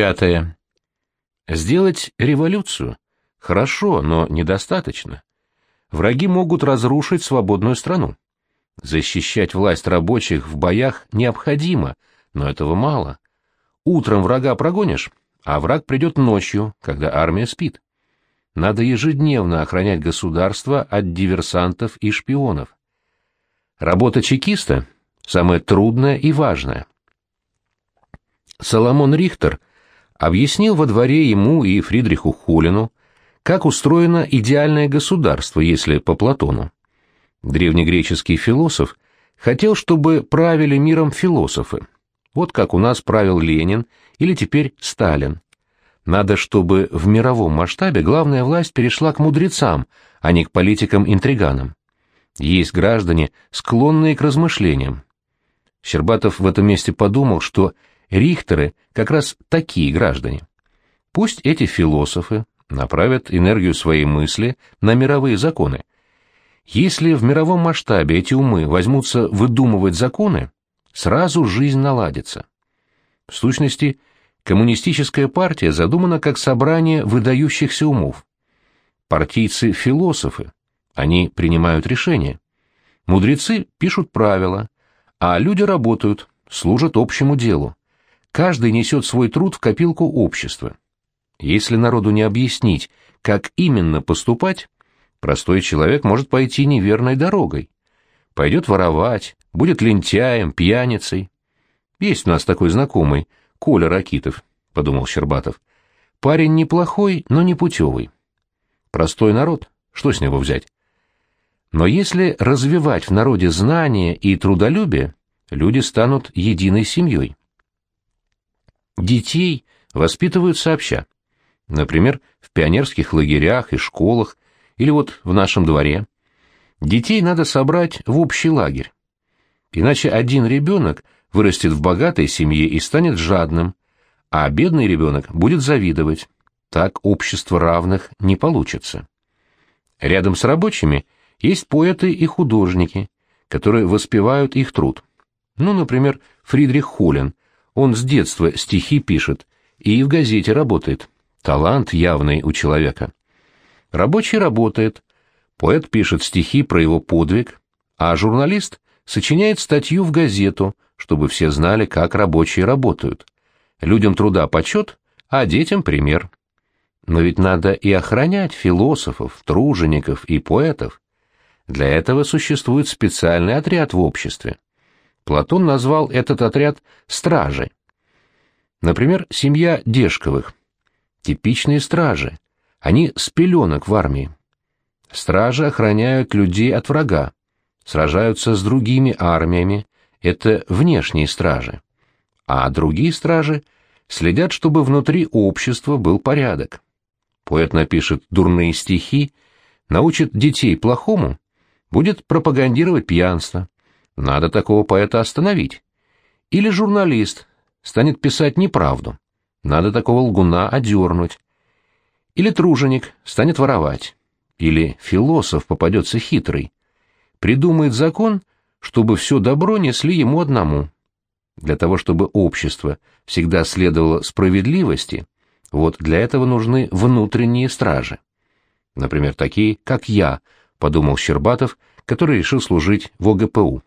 Пятое. Сделать революцию хорошо, но недостаточно. Враги могут разрушить свободную страну. Защищать власть рабочих в боях необходимо, но этого мало. Утром врага прогонишь, а враг придет ночью, когда армия спит. Надо ежедневно охранять государство от диверсантов и шпионов. Работа чекиста – самая трудная и важная. Соломон Рихтер объяснил во дворе ему и Фридриху Хулину, как устроено идеальное государство, если по Платону. Древнегреческий философ хотел, чтобы правили миром философы. Вот как у нас правил Ленин или теперь Сталин. Надо, чтобы в мировом масштабе главная власть перешла к мудрецам, а не к политикам-интриганам. Есть граждане, склонные к размышлениям. Щербатов в этом месте подумал, что рихтеры как раз такие граждане. Пусть эти философы направят энергию своей мысли на мировые законы. Если в мировом масштабе эти умы возьмутся выдумывать законы, сразу жизнь наладится. В сущности, коммунистическая партия задумана как собрание выдающихся умов. Партийцы – философы, они принимают решения. Мудрецы пишут правила, а люди работают, служат общему делу. Каждый несет свой труд в копилку общества. Если народу не объяснить, как именно поступать, простой человек может пойти неверной дорогой. Пойдет воровать, будет лентяем, пьяницей. Есть у нас такой знакомый, Коля Ракитов, — подумал Щербатов. Парень неплохой, но не путевый. Простой народ, что с него взять? Но если развивать в народе знания и трудолюбие, люди станут единой семьей. Детей воспитывают сообща. Например, в пионерских лагерях и школах, или вот в нашем дворе. Детей надо собрать в общий лагерь. Иначе один ребенок вырастет в богатой семье и станет жадным, а бедный ребенок будет завидовать. Так общество равных не получится. Рядом с рабочими есть поэты и художники, которые воспевают их труд. Ну, например, Фридрих Хулин. Он с детства стихи пишет и в газете работает. Талант явный у человека. Рабочий работает, поэт пишет стихи про его подвиг, а журналист сочиняет статью в газету, чтобы все знали, как рабочие работают. Людям труда почет, а детям пример. Но ведь надо и охранять философов, тружеников и поэтов. Для этого существует специальный отряд в обществе. Платон назвал этот отряд «стражей». Например, семья Дешковых – Типичные стражи. Они с пеленок в армии. Стражи охраняют людей от врага, сражаются с другими армиями, это внешние стражи. А другие стражи следят, чтобы внутри общества был порядок. Поэт напишет дурные стихи, научит детей плохому, будет пропагандировать пьянство. Надо такого поэта остановить. Или журналист станет писать неправду. Надо такого лгуна одернуть. Или труженик станет воровать. Или философ попадется хитрый. Придумает закон, чтобы все добро несли ему одному. Для того, чтобы общество всегда следовало справедливости, вот для этого нужны внутренние стражи. Например, такие, как я, подумал Щербатов, который решил служить в ОГПУ.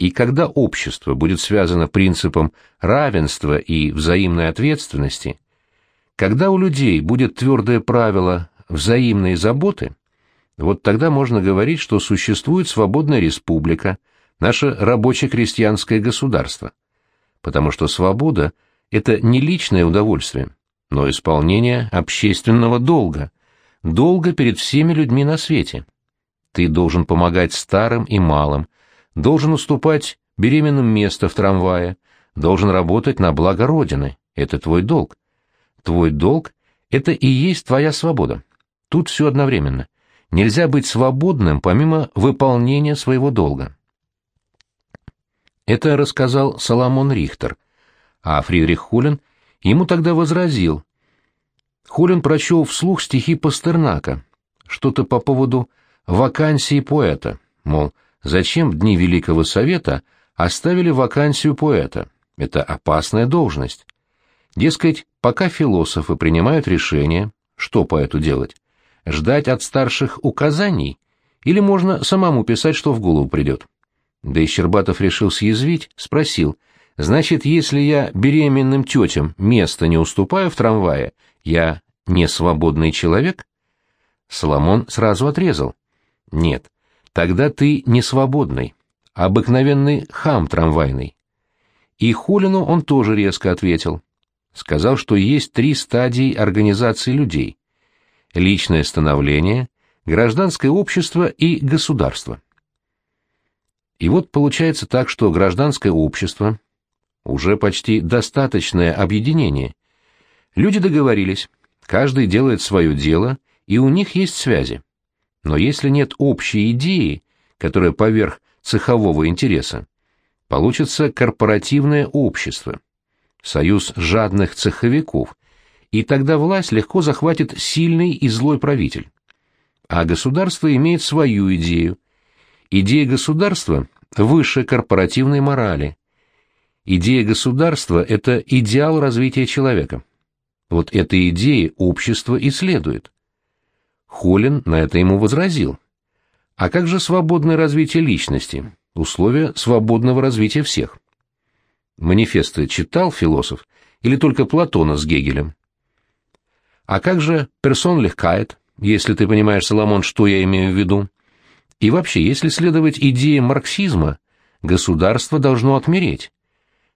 И когда общество будет связано принципом равенства и взаимной ответственности, когда у людей будет твердое правило взаимной заботы, вот тогда можно говорить, что существует свободная республика, наше рабоче-крестьянское государство. Потому что свобода – это не личное удовольствие, но исполнение общественного долга, долга перед всеми людьми на свете. Ты должен помогать старым и малым, должен уступать беременным место в трамвае, должен работать на благо Родины. Это твой долг. Твой долг — это и есть твоя свобода. Тут все одновременно. Нельзя быть свободным помимо выполнения своего долга. Это рассказал Соломон Рихтер, а Фридрих Хулин ему тогда возразил. Хулин прочел вслух стихи Пастернака, что-то по поводу вакансии поэта, мол, зачем в дни Великого Совета оставили вакансию поэта? Это опасная должность. Дескать, пока философы принимают решение, что по эту делать, ждать от старших указаний, или можно самому писать, что в голову придет. Да и Щербатов решил съязвить, спросил, значит, если я беременным тетям место не уступаю в трамвае, я не свободный человек? Соломон сразу отрезал. Нет, тогда ты не свободный, а обыкновенный хам трамвайный. И Хулину он тоже резко ответил. Сказал, что есть три стадии организации людей. Личное становление, гражданское общество и государство. И вот получается так, что гражданское общество уже почти достаточное объединение. Люди договорились, каждый делает свое дело, и у них есть связи. Но если нет общей идеи, которая поверх цехового интереса, получится корпоративное общество, союз жадных цеховиков, и тогда власть легко захватит сильный и злой правитель. А государство имеет свою идею. Идея государства выше корпоративной морали. Идея государства – это идеал развития человека. Вот этой идеи общество и следует. Холлин на это ему возразил. А как же свободное развитие личности, условия свободного развития всех? Манифесты читал философ или только Платона с Гегелем? А как же персон легкает, если ты понимаешь, Соломон, что я имею в виду? И вообще, если следовать идее марксизма, государство должно отмереть.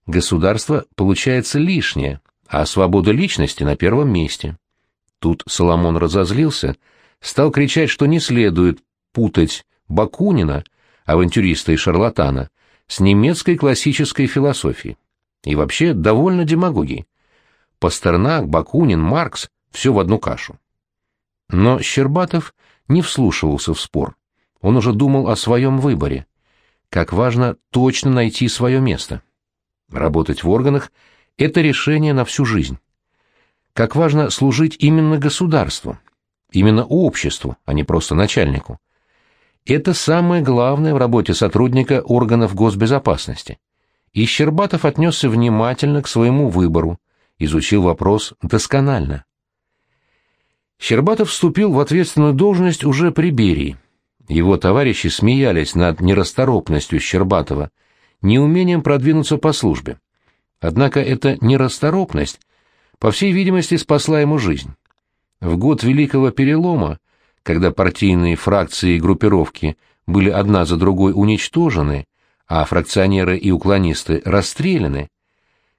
Государство получается лишнее, а свобода личности на первом месте. Тут Соломон разозлился – стал кричать, что не следует путать Бакунина, авантюриста и шарлатана, с немецкой классической философией. И вообще довольно демагогией. Пастернак, Бакунин, Маркс — все в одну кашу. Но Щербатов не вслушивался в спор. Он уже думал о своем выборе. Как важно точно найти свое место. Работать в органах — это решение на всю жизнь. Как важно служить именно государству, именно обществу, а не просто начальнику. Это самое главное в работе сотрудника органов госбезопасности. И Щербатов отнесся внимательно к своему выбору, изучил вопрос досконально. Щербатов вступил в ответственную должность уже при Берии. Его товарищи смеялись над нерасторопностью Щербатова, неумением продвинуться по службе. Однако эта нерасторопность, по всей видимости, спасла ему жизнь. В год Великого Перелома, когда партийные фракции и группировки были одна за другой уничтожены, а фракционеры и уклонисты расстреляны,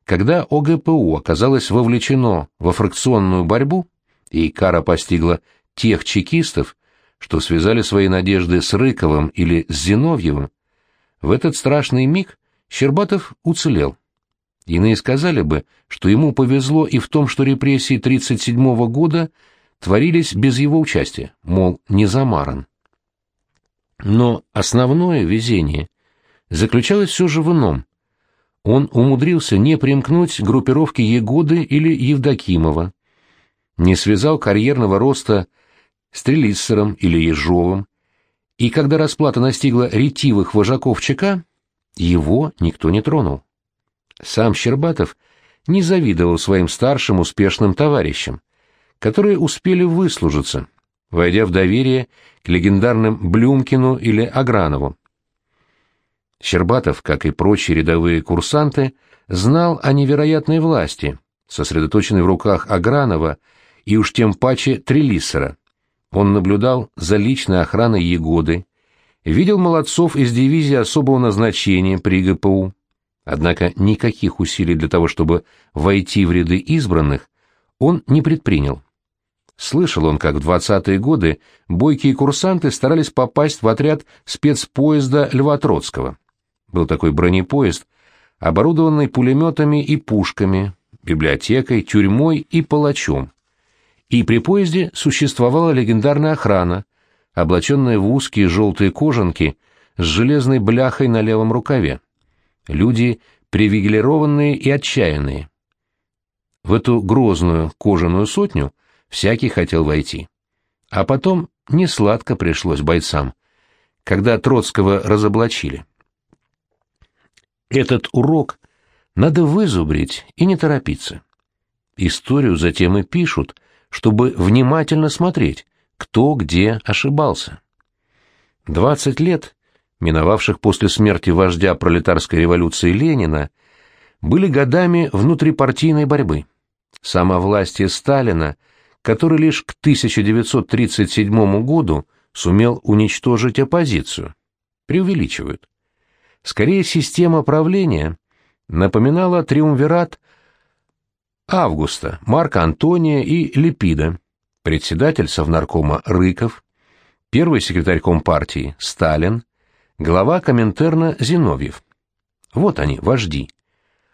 когда ОГПУ оказалось вовлечено во фракционную борьбу, и кара постигла тех чекистов, что связали свои надежды с Рыковым или с Зиновьевым, в этот страшный миг Щербатов уцелел. Иные сказали бы, что ему повезло и в том, что репрессии 1937 года – творились без его участия, мол, не замаран. Но основное везение заключалось все же в ином. Он умудрился не примкнуть к группировке Егоды или Евдокимова, не связал карьерного роста с Трелиссером или Ежовым, и когда расплата настигла ретивых вожаков ЧК, его никто не тронул. Сам Щербатов не завидовал своим старшим успешным товарищам, которые успели выслужиться, войдя в доверие к легендарным Блюмкину или Агранову. Щербатов, как и прочие рядовые курсанты, знал о невероятной власти, сосредоточенной в руках Агранова и уж тем паче Трелиссера. Он наблюдал за личной охраной Егоды, видел молодцов из дивизии особого назначения при ГПУ. Однако никаких усилий для того, чтобы войти в ряды избранных, он не предпринял. Слышал он, как в двадцатые годы бойкие курсанты старались попасть в отряд спецпоезда Льва Троцкого. Был такой бронепоезд, оборудованный пулеметами и пушками, библиотекой, тюрьмой и палачом. И при поезде существовала легендарная охрана, облаченная в узкие желтые кожанки с железной бляхой на левом рукаве. Люди привилегированные и отчаянные. В эту грозную кожаную сотню – всякий хотел войти. А потом несладко пришлось бойцам, когда Троцкого разоблачили. Этот урок надо вызубрить и не торопиться. Историю затем и пишут, чтобы внимательно смотреть, кто где ошибался. Двадцать лет, миновавших после смерти вождя пролетарской революции Ленина, были годами внутрипартийной борьбы. Самовластие Сталина, который лишь к 1937 году сумел уничтожить оппозицию, преувеличивают. Скорее, система правления напоминала триумвират Августа, Марка Антония и Липида, председатель Совнаркома Рыков, первый секретарь Компартии Сталин, глава Коминтерна Зиновьев. Вот они, вожди.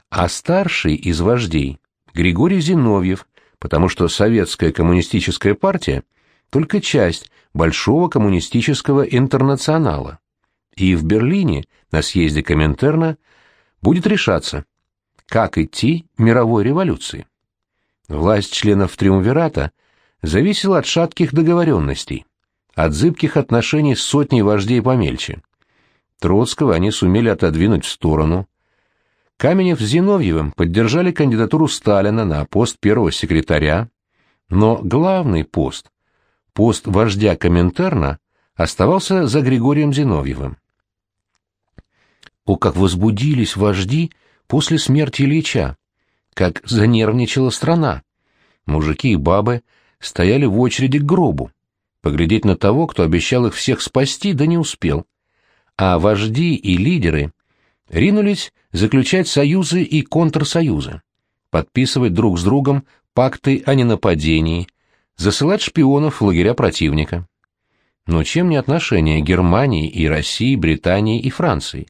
А старший из вождей Григорий Зиновьев, потому что Советская коммунистическая партия только часть Большого коммунистического интернационала. И в Берлине, на съезде Коминтерна, будет решаться, как идти мировой революции. Власть членов Триумвирата зависела от шатких договоренностей, от зыбких отношений с сотней вождей помельче. Троцкого они сумели отодвинуть в сторону. Каменев с Зиновьевым поддержали кандидатуру Сталина на пост первого секретаря, но главный пост, пост вождя Коминтерна, оставался за Григорием Зиновьевым. О, как возбудились вожди после смерти Ильича, как занервничала страна. Мужики и бабы стояли в очереди к гробу, поглядеть на того, кто обещал их всех спасти, да не успел. А вожди и лидеры ринулись заключать союзы и контрсоюзы, подписывать друг с другом пакты о ненападении, засылать шпионов в лагеря противника. Но чем не отношения Германии и России, Британии и Франции?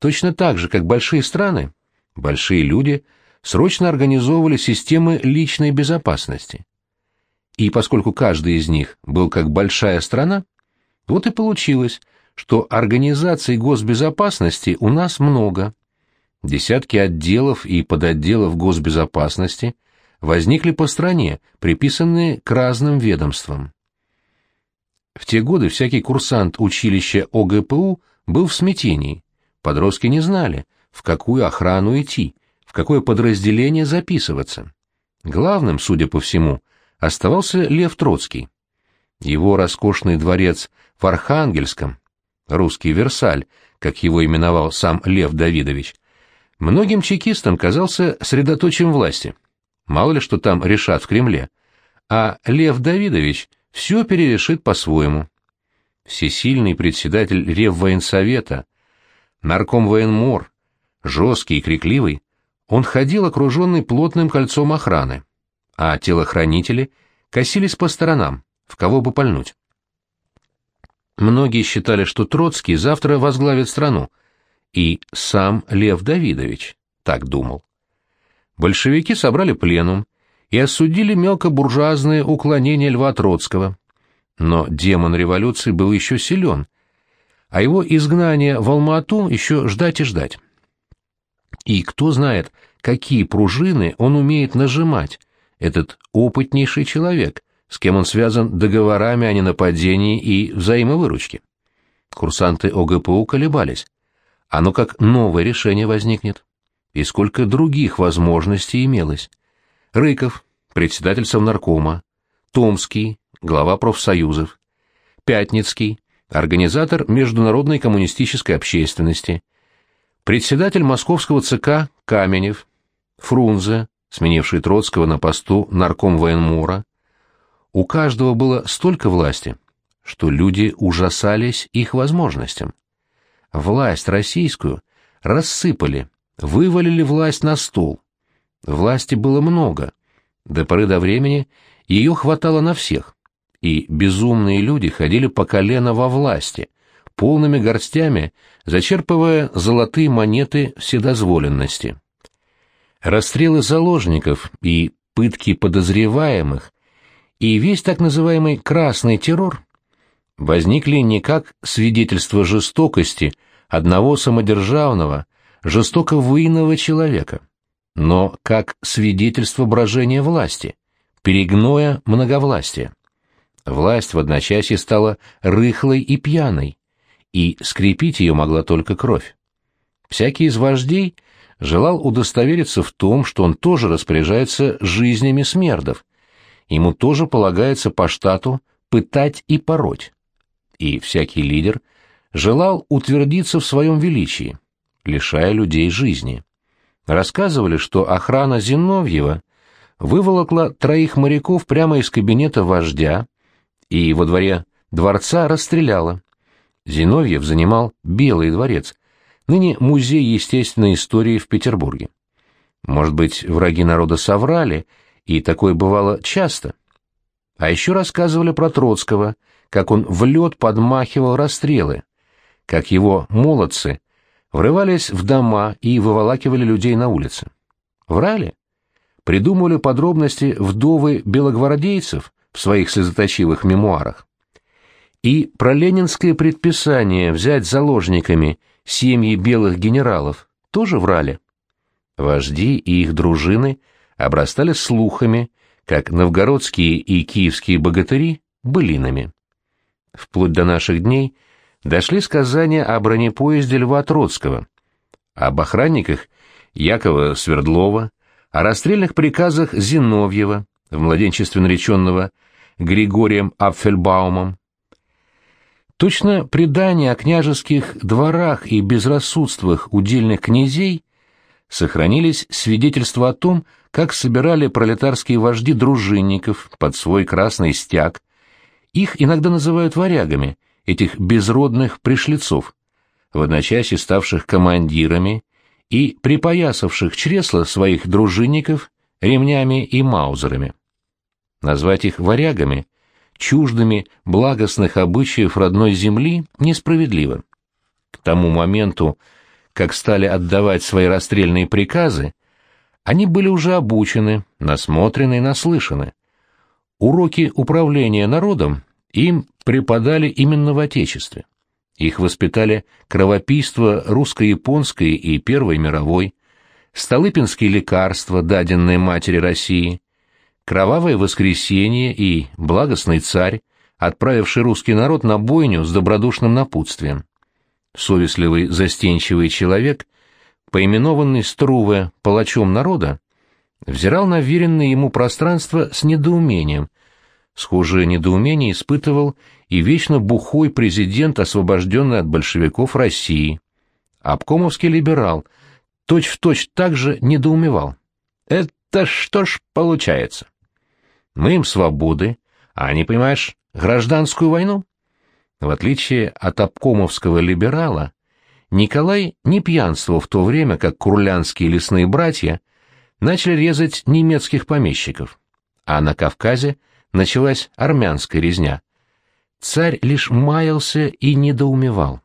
Точно так же, как большие страны, большие люди срочно организовывали системы личной безопасности. И поскольку каждый из них был как большая страна, вот и получилось, что организаций госбезопасности у нас много. Десятки отделов и подотделов госбезопасности возникли по стране, приписанные к разным ведомствам. В те годы всякий курсант училища ОГПУ был в смятении. Подростки не знали, в какую охрану идти, в какое подразделение записываться. Главным, судя по всему, оставался Лев Троцкий. Его роскошный дворец в Архангельском, русский Версаль, как его именовал сам Лев Давидович, многим чекистам казался средоточием власти. Мало ли что там решат в Кремле. А Лев Давидович все перерешит по-своему. Всесильный председатель Реввоенсовета, нарком военмор, жесткий и крикливый, он ходил окруженный плотным кольцом охраны, а телохранители косились по сторонам, в кого бы пальнуть. Многие считали, что Троцкий завтра возглавит страну, и сам Лев Давидович так думал. Большевики собрали пленум и осудили мелкобуржуазные уклонения Льва Троцкого. Но демон революции был еще силен, а его изгнание в Алма-Ату еще ждать и ждать. И кто знает, какие пружины он умеет нажимать, этот опытнейший человек, с кем он связан договорами о ненападении и взаимовыручке. Курсанты ОГПУ колебались. Ну как новое решение возникнет? И сколько других возможностей имелось? Рыков, председатель Совнаркома, Томский, глава профсоюзов, Пятницкий, организатор Международной коммунистической общественности, председатель Московского ЦК Каменев, Фрунзе, сменивший Троцкого на посту нарком военмура. У каждого было столько власти, что люди ужасались их возможностям. Власть российскую рассыпали, вывалили власть на стол. Власти было много. До поры до времени ее хватало на всех и безумные люди ходили по колено во власти, полными горстями зачерпывая золотые монеты вседозволенности. Расстрелы заложников и пытки подозреваемых и весь так называемый «красный террор» возникли не как свидетельство жестокости одного самодержавного, жестоко выйного человека, но как свидетельство брожения власти, перегноя многовластия. Власть в одночасье стала рыхлой и пьяной, и скрепить ее могла только кровь. Всякий из вождей желал удостовериться в том, что он тоже распоряжается жизнями смердов. Ему тоже полагается по штату пытать и пороть. И всякий лидер желал утвердиться в своем величии, лишая людей жизни. Рассказывали, что охрана Зиновьева выволокла троих моряков прямо из кабинета вождя и во дворе дворца расстреляла. Зиновьев занимал Белый дворец, ныне Музей естественной истории в Петербурге. Может быть, враги народа соврали, и такое бывало часто. А еще рассказывали про Троцкого, как он в лед подмахивал расстрелы, как его молодцы врывались в дома и выволакивали людей на улице. Врали? Придумывали подробности вдовы белогвардейцев в своих слезоточивых мемуарах. И про ленинское предписание взять заложниками семьи белых генералов тоже врали. Вожди и их дружины обрастали слухами, как новгородские и киевские богатыри — былинами. Вплоть до наших дней дошли сказания о бронепоезде Льва Троцкого, об охранниках Якова Свердлова, о расстрельных приказах Зиновьева, в младенчестве нареченного Григорием Апфельбаумом. Точно предания о княжеских дворах и безрассудствах удельных князей сохранились свидетельства о том, как собирали пролетарские вожди дружинников под свой красный стяг. Их иногда называют варягами, этих безродных пришлицов, в одночасье ставших командирами и припоясавших чресла своих дружинников ремнями и маузерами. Назвать их варягами, чуждыми благостных обычаев родной земли, несправедливо. К тому моменту, как стали отдавать свои расстрельные приказы, они были уже обучены, насмотрены и наслышаны. Уроки управления народом им преподали именно в Отечестве. Их воспитали кровопийство русско-японской и Первой мировой, столыпинские лекарства, даденные матери России, кровавое воскресенье и благостный царь, отправивший русский народ на бойню с добродушным напутствием. Совестливый застенчивый человек, поименованный Струве палачом народа, взирал на веренное ему пространство с недоумением. Схожее недоумение испытывал и вечно бухой президент, освобожденный от большевиков России. Обкомовский либерал точь-в-точь точь так же недоумевал. Это что ж получается? Мы им свободы, а они, понимаешь, гражданскую войну? В отличие от обкомовского либерала, Николай не пьянствовал в то время, как курлянские лесные братья начали резать немецких помещиков, а на Кавказе началась армянская резня, Царь лишь маялся и недоумевал.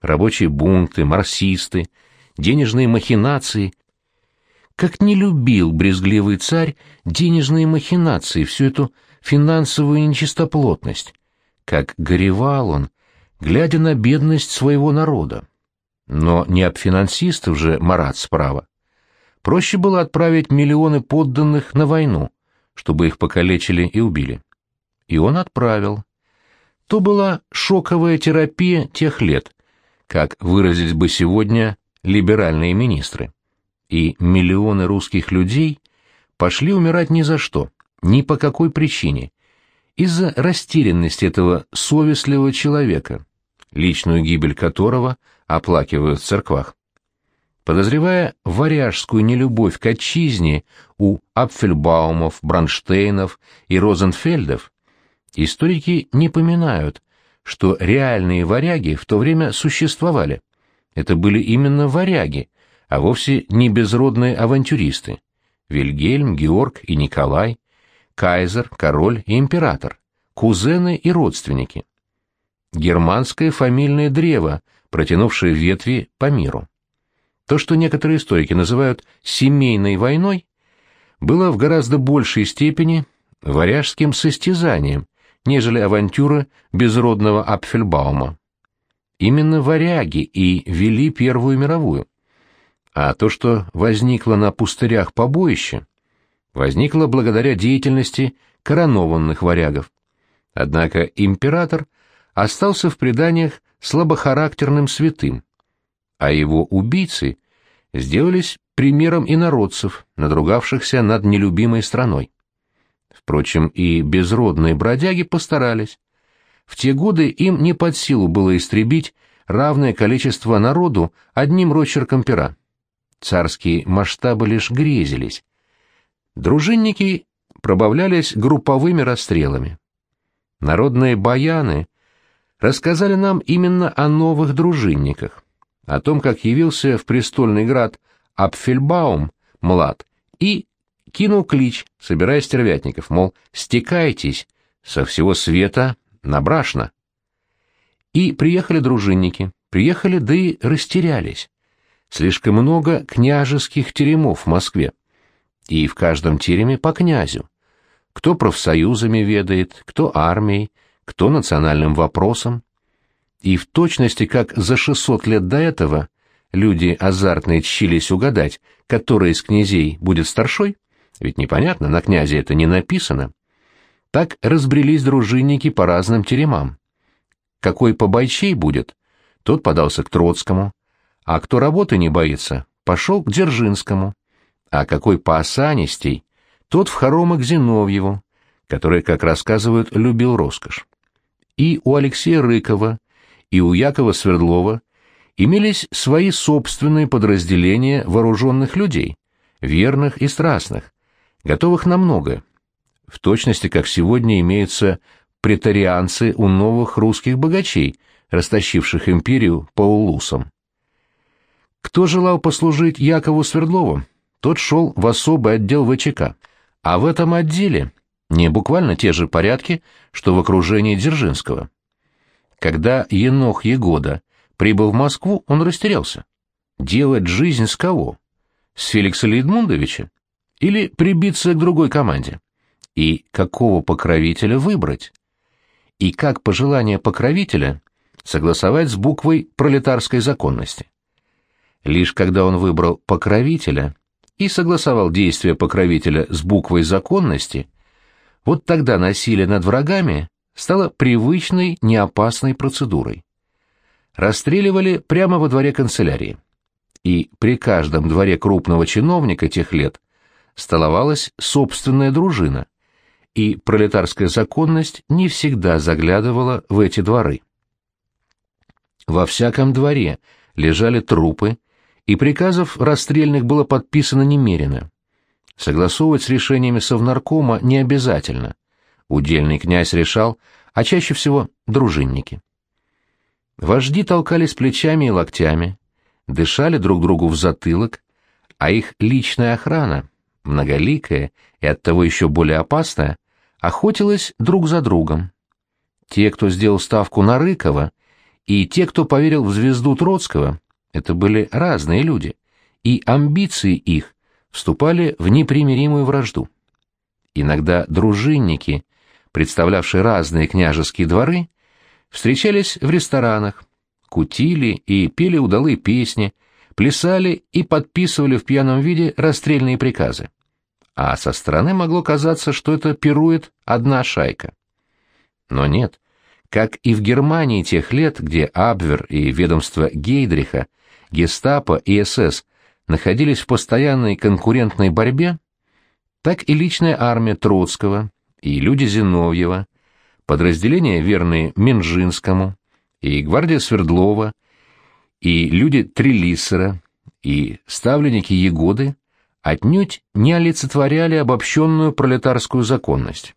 Рабочие бунты, марксисты, денежные махинации. Как не любил брезгливый царь денежные махинации, всю эту финансовую нечистоплотность. Как горевал он, глядя на бедность своего народа. Но не об финансистов же марат справа. Проще было отправить миллионы подданных на войну, чтобы их покалечили и убили. И он отправил, то была шоковая терапия тех лет, как выразились бы сегодня либеральные министры. И миллионы русских людей пошли умирать ни за что, ни по какой причине, из-за растерянности этого совестливого человека, личную гибель которого оплакивают в церквах. Подозревая варяжскую нелюбовь к отчизне у Апфельбаумов, Бронштейнов и Розенфельдов, Историки не поминают, что реальные варяги в то время существовали. Это были именно варяги, а вовсе не безродные авантюристы. Вильгельм, Георг и Николай, кайзер, король и император, кузены и родственники. Германское фамильное древо, протянувшее ветви по миру. То, что некоторые историки называют «семейной войной», было в гораздо большей степени варяжским состязанием, нежели авантюры безродного Апфельбаума. Именно варяги и вели Первую мировую. А то, что возникло на пустырях побоище, возникло благодаря деятельности коронованных варягов. Однако император остался в преданиях слабохарактерным святым, а его убийцы сделались примером инородцев, надругавшихся над нелюбимой страной. Впрочем, и безродные бродяги постарались. В те годы им не под силу было истребить равное количество народу одним росчерком пера. Царские масштабы лишь грезились. Дружинники пробавлялись групповыми расстрелами. Народные баяны рассказали нам именно о новых дружинниках, о том, как явился в престольный град Апфельбаум, млад, и кинул клич, собирая стервятников, мол, стекайтесь со всего света на брашно. И приехали дружинники, приехали, да и растерялись. Слишком много княжеских теремов в Москве. И в каждом тереме по князю. Кто профсоюзами ведает, кто армией, кто национальным вопросом. И в точности, как за 600 лет до этого люди азартные тщились угадать, который из князей будет старшой, ведь непонятно, на князе это не написано, так разбрелись дружинники по разным теремам какой побойчей будет, тот подался к Троцкому, а кто работы не боится, пошел к Дзержинскому, а какой поосанистей, тот в хоромы к Зиновьеву, который, как рассказывают, любил роскошь. И у Алексея Рыкова, и у Якова Свердлова имелись свои собственные подразделения вооруженных людей, верных и страстных, готовых на многое. В точности, как сегодня имеются претарианцы у новых русских богачей, растащивших империю по улусам. Кто желал послужить Якову Свердлову, тот шел в особый отдел ВЧК, а в этом отделе не буквально те же порядки, что в окружении Дзержинского. Когда Енох Егода прибыл в Москву, он растерялся. Делать жизнь с кого? С Феликса Лейдмундовича? Или прибиться к другой команде? И какого покровителя выбрать? и как пожелание покровителя согласовать с буквой пролетарской законности. Лишь когда он выбрал покровителя и согласовал действия покровителя с буквой законности, вот тогда насилие над врагами стало привычной, неопасной процедурой. Расстреливали прямо во дворе канцелярии. И при каждом дворе крупного чиновника тех лет столовалась собственная дружина, и пролетарская законность не всегда заглядывала в эти дворы. Во всяком дворе лежали трупы, и приказов расстрельных было подписано немерено. Согласовывать с решениями Совнаркома не обязательно. Удельный князь решал, а чаще всего дружинники. Вожди толкались плечами и локтями, дышали друг другу в затылок, а их личная охрана, многоликая и оттого еще более опасная, охотилась друг за другом. Те, кто сделал ставку на Рыкова, и те, кто поверил в звезду Троцкого, это были разные люди, и амбиции их вступали в непримиримую вражду. Иногда дружинники, представлявшие разные княжеские дворы, встречались в ресторанах, кутили и пели удалые песни, плясали и подписывали в пьяном виде расстрельные приказы а со стороны могло казаться, что это пирует одна шайка. Но нет. Как и в Германии тех лет, где Абвер и ведомство Гейдриха, Гестапо и СС находились в постоянной конкурентной борьбе, так и личная армия Троцкого и люди Зиновьева, подразделения, верные Минжинскому, и гвардия Свердлова, и люди Трелиссера, и ставленники Егоды отнюдь не олицетворяли обобщенную пролетарскую законность.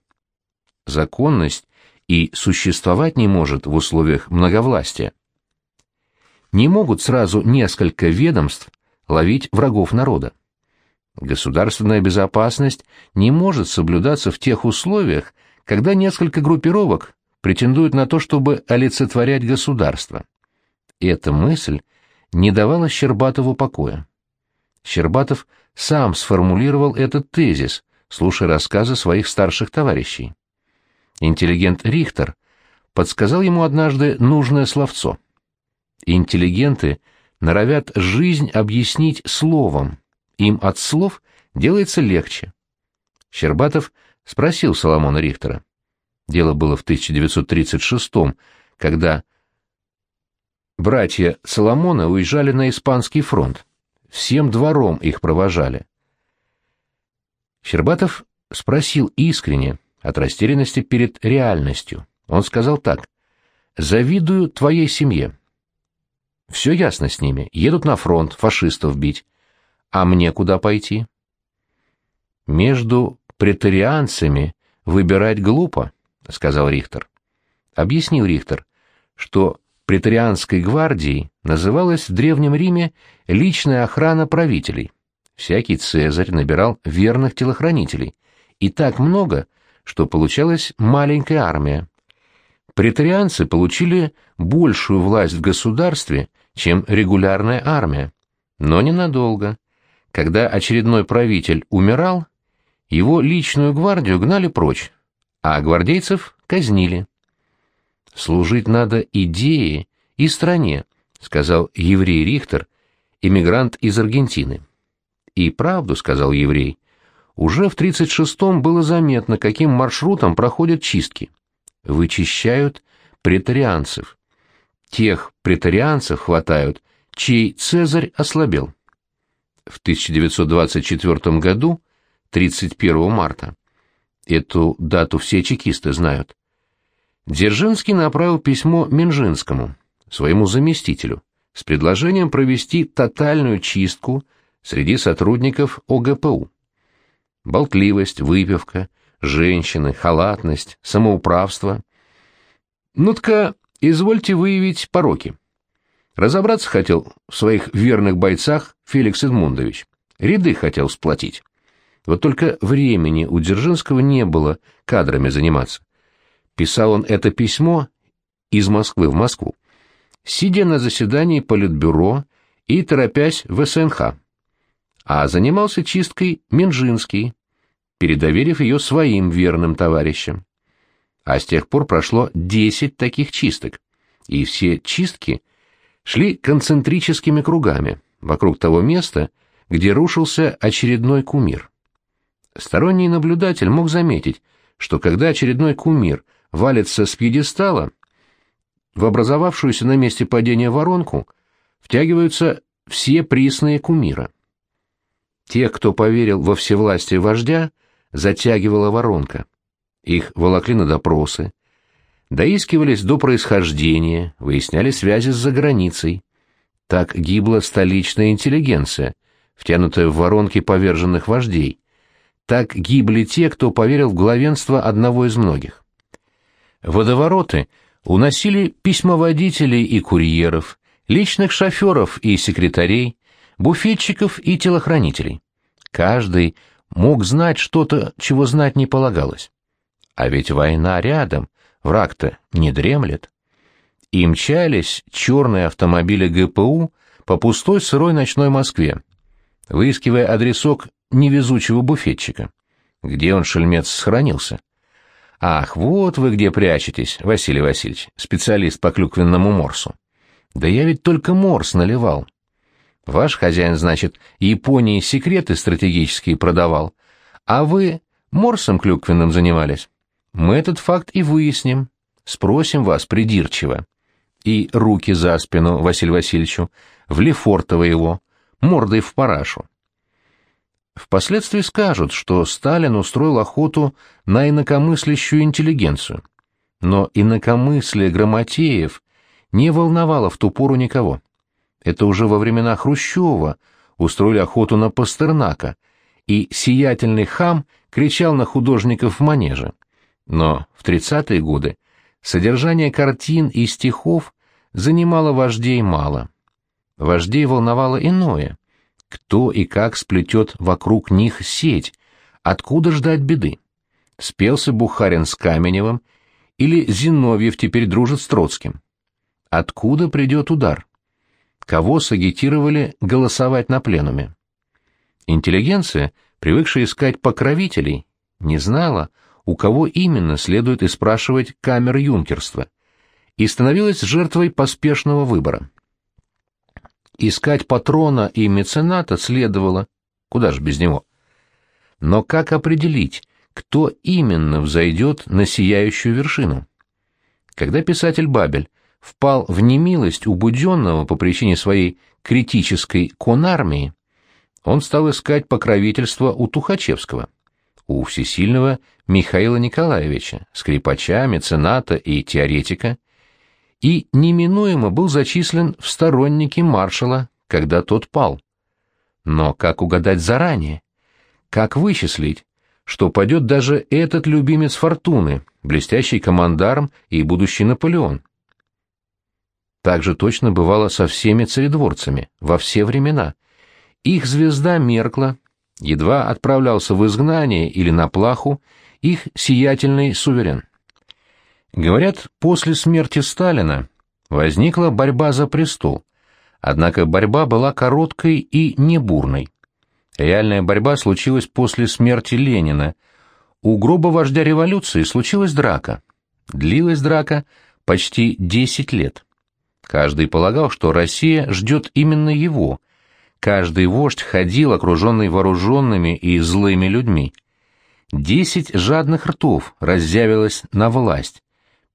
Законность и существовать не может в условиях многовластия. Не могут сразу несколько ведомств ловить врагов народа. Государственная безопасность не может соблюдаться в тех условиях, когда несколько группировок претендуют на то, чтобы олицетворять государство. Эта мысль не давала Щербатову покоя. Щербатов сам сформулировал этот тезис, слушая рассказы своих старших товарищей. Интеллигент Рихтер подсказал ему однажды нужное словцо. Интеллигенты норовят жизнь объяснить словом, им от слов делается легче. Щербатов спросил Соломона Рихтера. Дело было в 1936 когда братья Соломона уезжали на Испанский фронт. всем двором их провожали. Щербатов спросил искренне, от растерянности перед реальностью. Он сказал так. «Завидую твоей семье. Все ясно с ними. Едут на фронт, фашистов бить. А мне куда пойти?» «Между претарианцами выбирать глупо», — сказал Рихтер. Объяснил Рихтер, что претарианской гвардией называлась в Древнем Риме личная охрана правителей. Всякий цезарь набирал верных телохранителей. И так много, что получалась маленькая армия. Претарианцы получили большую власть в государстве, чем регулярная армия. Но ненадолго. Когда очередной правитель умирал, его личную гвардию гнали прочь, а гвардейцев казнили. «Служить надо идее и стране», — сказал еврей Рихтер, эмигрант из Аргентины. «И правду», — сказал еврей, уже в 36-м было заметно, каким маршрутом проходят чистки. Вычищают претарианцев. Тех претарианцев хватают, чей Цезарь ослабел. В 1924 году, 31 марта, эту дату все чекисты знают, Дзержинский направил письмо Минжинскому, своему заместителю, с предложением провести тотальную чистку среди сотрудников ОГПУ болтливость, выпивка, женщины, халатность, самоуправство. Ну-тка, извольте выявить пороки. Разобраться хотел в своих верных бойцах Феликс Эдмундович. Ряды хотел сплотить. Вот только времени у Дзержинского не было кадрами заниматься. Писал он это письмо из Москвы в Москву, сидя на заседании Политбюро и торопясь в СНХ. А занимался чисткой Минжинский, передоверив ее своим верным товарищам. А с тех пор прошло десять таких чисток, и все чистки шли концентрическими кругами вокруг того места, где рушился очередной кумир. Сторонний наблюдатель мог заметить, что когда очередной кумир валится с пьедестала, в образовавшуюся на месте падения воронку втягиваются все присные кумира. Те, кто поверил во всевластие вождя, затягивала воронка. Их волокли на допросы, доискивались до происхождения, выясняли связи с заграницей. Так гибла столичная интеллигенция, втянутая в воронки поверженных вождей. Так гибли те, кто поверил в главенство одного из многих. Водовороты уносили письмоводителей и курьеров, личных шоферов и секретарей, буфетчиков и телохранителей. Каждый мог знать что-то, чего знать не полагалось. А ведь война рядом, враг-то не дремлет. И мчались черные автомобили ГПУ по пустой сырой ночной Москве, выискивая адресок невезучего буфетчика. Где он, шельмец, сохранился? Ах, вот вы где прячетесь, Василий Васильевич, специалист по клюквенному морсу. Да я ведь только морс наливал. Ваш хозяин, значит, Японии секреты стратегические продавал, а вы морсом клюквенным занимались. Мы этот факт и выясним. Спросим вас придирчиво. И руки за спину Василию Васильевичу, в Лефортово его, мордой в парашу. Впоследствии скажут, что Сталин устроил охоту на инакомыслящую интеллигенцию. Но инакомыслие Грамотеев не волновало в ту пору никого. Это уже во времена Хрущева устроили охоту на Пастернака, и сиятельный хам кричал на художников в манеже. Но в 30-е годы содержание картин и стихов занимало вождей мало. Вождей волновало иное. Кто и как сплетет вокруг них сеть, откуда ждать беды? Спелся Бухарин с Каменевым, или Зиновьев теперь дружит с Троцким? Откуда придет удар? кого сагитировали голосовать на пленуме. Интеллигенция, привыкшая искать покровителей, не знала, у кого именно следует испрашивать камер юнкерства, и становилась жертвой поспешного выбора. Искать патрона и мецената следовало, куда же без него. Но как определить, кто именно взойдет на сияющую вершину? Когда писатель Бабель впал в немилость у Буденного по причине своей критической конармии, он стал искать покровительство у Тухачевского, у всесильного Михаила Николаевича, скрипача, мецената и теоретика, и неминуемо был зачислен в сторонники маршала, когда тот пал. Но как угадать заранее? Как вычислить, что падет даже этот любимец фортуны, блестящий командарм и будущий Наполеон? Так же точно бывало со всеми царедворцами, во все времена. Их звезда меркла, едва отправлялся в изгнание или на плаху их сиятельный суверен. Говорят, после смерти Сталина возникла борьба за престол, однако борьба была короткой и небурной. Реальная борьба случилась после смерти Ленина. У гроба вождя революции случилась драка. Длилась драка почти 10 лет. Каждый полагал, что Россия ждет именно его. Каждый вождь ходил, окруженный вооруженными и злыми людьми. Десять жадных ртов разъявилось на власть.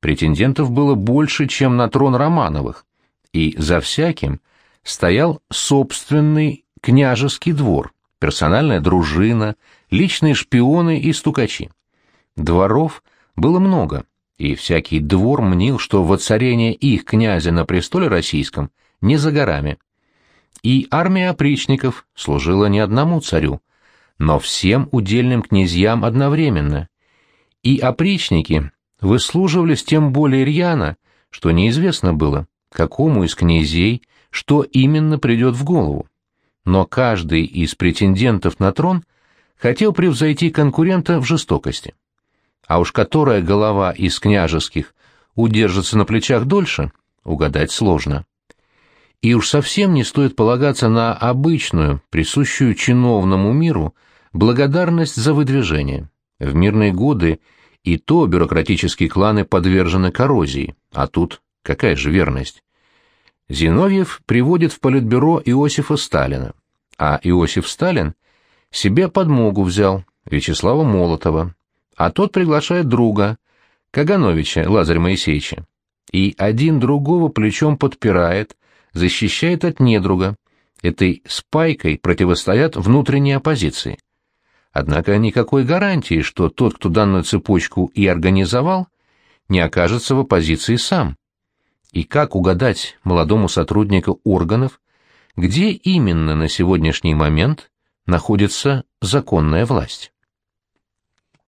Претендентов было больше, чем на трон Романовых, и за всяким стоял собственный княжеский двор, персональная дружина, личные шпионы и стукачи. Дворов было много, и всякий двор мнил, что воцарение их князя на престоле российском не за горами. И армия опричников служила не одному царю, но всем удельным князьям одновременно. И опричники выслуживались тем более рьяно, что неизвестно было, какому из князей что именно придет в голову. Но каждый из претендентов на трон хотел превзойти конкурента в жестокости. А уж которая голова из княжеских удержится на плечах дольше, угадать сложно. И уж совсем не стоит полагаться на обычную, присущую чиновному миру, благодарность за выдвижение. В мирные годы и то бюрократические кланы подвержены коррозии, а тут какая же верность? Зиновьев приводит в политбюро Иосифа Сталина, а Иосиф Сталин себе подмогу взял, Вячеслава Молотова, а тот приглашает друга, Кагановича Лазаря Моисеевича, и один другого плечом подпирает, защищает от недруга. Этой спайкой противостоят внутренние оппозиции. Однако никакой гарантии, что тот, кто данную цепочку и организовал, не окажется в оппозиции сам. И как угадать молодому сотруднику органов, где именно на сегодняшний момент находится законная власть?